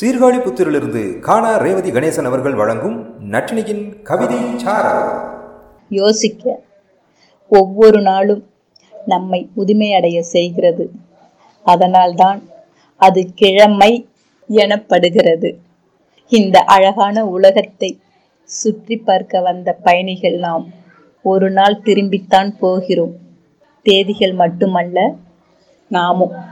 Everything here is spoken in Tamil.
சீர்காழி புத்திரிலிருந்து காணா ரேவதி கணேசன் அவர்கள் வழங்கும் நட்டினியின் கவிதை யோசிக்க ஒவ்வொரு நாளும் நம்மை முதுமையடைய செய்கிறது. அதனால்தான் அது கிழமை எனப்படுகிறது. இந்த அழகான உலகத்தை சுற்றி பார்க்க வந்த பயணிகள் நாம் ஒரு நாள் திரும்பித்தான் போகிறோம். தேதிகள் மட்டுமல்ல நாமும்.